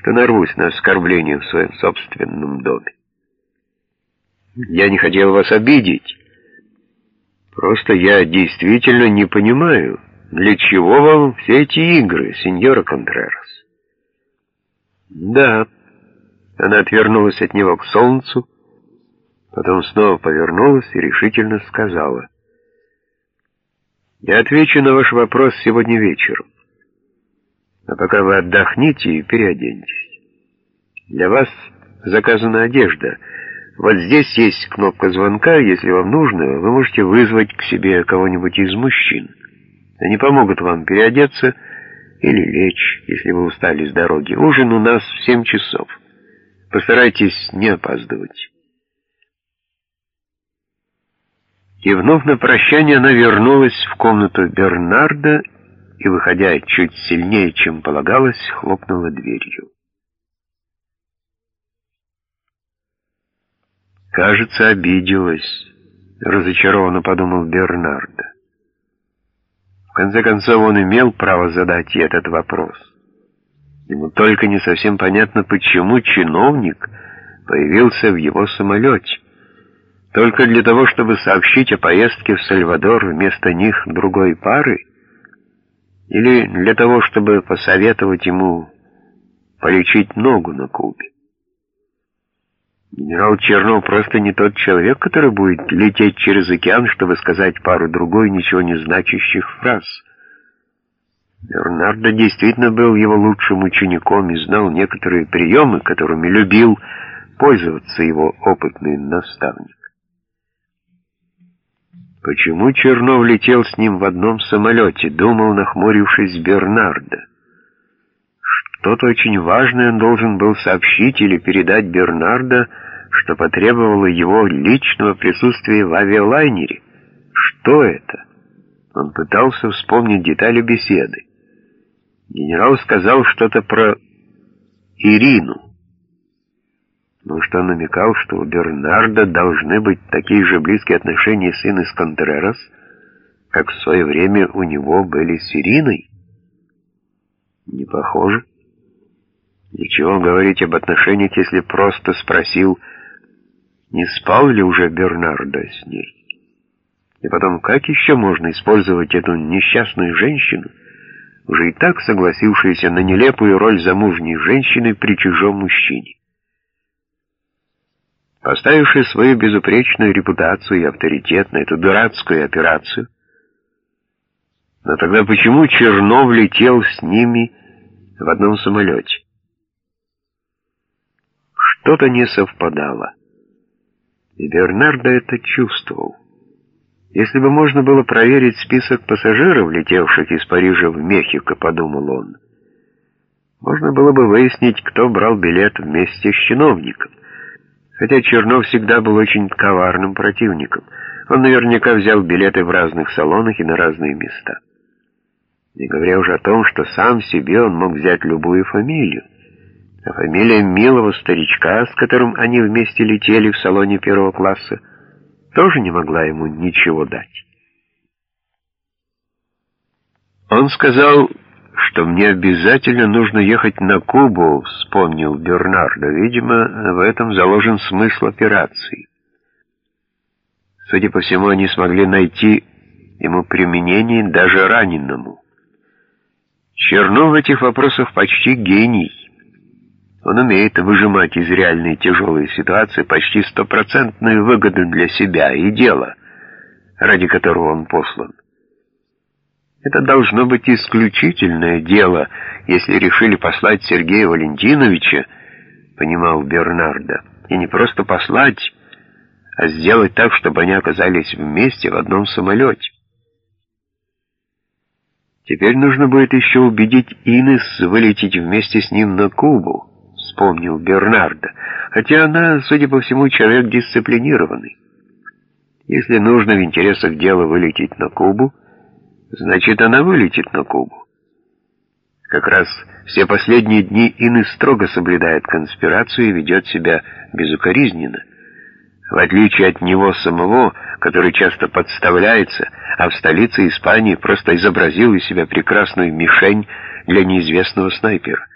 что нарвусь на оскорбление в своем собственном доме. Я не хотел вас обидеть. Просто я действительно не понимаю, для чего вам все эти игры, сеньора Контрерас. Да, она отвернулась от него к солнцу, потом снова повернулась и решительно сказала. Я отвечу на ваш вопрос сегодня вечером. А пока вы отдохните и переоденьтесь. Для вас заказана одежда. Вот здесь есть кнопка звонка, если вам нужно, вы можете вызвать к себе кого-нибудь из мужчин. Они помогут вам переодеться или лечь, если вы устали с дороги. Ужин у нас в семь часов. Постарайтесь не опаздывать. Кивнув на прощание, она вернулась в комнату Бернарда и, выходя чуть сильнее, чем полагалось, хлопнула дверью. «Кажется, обиделась», — разочарованно подумал Бернарда. В конце концов, он имел право задать ей этот вопрос. Ему только не совсем понятно, почему чиновник появился в его самолете. Только для того, чтобы сообщить о поездке в Сальвадор вместо них другой пары? Или для того, чтобы посоветовать ему полечить ногу на Кубе? Генерал Чернов просто не тот человек, который будет лететь через океан, чтобы сказать пару-другой ничего не значащих фраз. Бернардо действительно был его лучшим учеником и знал некоторые приемы, которыми любил пользоваться его опытный наставник. Почему Чернов летел с ним в одном самолете, думал, нахмурившись Бернардо. Что-то очень важное он должен был сообщить или передать Бернардо, что потребовало его личного присутствия в авиалайнере. Что это? Он пытался вспомнить детали беседы. Генерал сказал что-то про Ирину. Ну что намекал, что у Бернарда должны быть такие же близкие отношения с Инес Контрерас, как в свое время у него были с Ириной? Не похоже. Чего говорить об отношениях, если просто спросил, не спал ли уже Бернардо с ней? И потом, как еще можно использовать эту несчастную женщину, уже и так согласившуюся на нелепую роль замужней женщины при чужом мужчине? Поставивший свою безупречную репутацию и авторитет на эту дурацкую операцию. Но тогда почему Чернов летел с ними в одном самолете? Что-то не совпадало. И Бернардо это чувствовал. Если бы можно было проверить список пассажиров, летевших из Парижа в Мехико, подумал он, можно было бы выяснить, кто брал билет вместе с чиновником. Хотя Чернов всегда был очень коварным противником. Он наверняка взял билеты в разных салонах и на разные места. Не говоря уже о том, что сам себе он мог взять любую фамилию. А фамилия милого старичка, с которым они вместе летели в салоне первого класса, тоже не могла ему ничего дать. Он сказал что мне обязательно нужно ехать на Кубу, вспомнил Бернардо. Видимо, в этом заложен смысл операции. Судя по всему, они смогли найти ему применение даже раненому. Чернов в этих вопросах почти гений. Он умеет выжимать из реальной тяжелой ситуации почти стопроцентную выгоду для себя и дела, ради которого он послан. Это должно быть исключительное дело, если решили послать Сергея Валентиновича, понимал Бернардо, и не просто послать, а сделать так, чтобы они оказались вместе в одном самолете. Теперь нужно будет еще убедить Инес вылететь вместе с ним на Кубу, вспомнил Бернардо, хотя она, судя по всему, человек дисциплинированный. Если нужно в интересах дела вылететь на Кубу, Значит, она вылетит на Кубу. Как раз все последние дни Инны строго соблюдает конспирацию и ведет себя безукоризненно. В отличие от него самого, который часто подставляется, а в столице Испании просто изобразил из себя прекрасную мишень для неизвестного снайпера.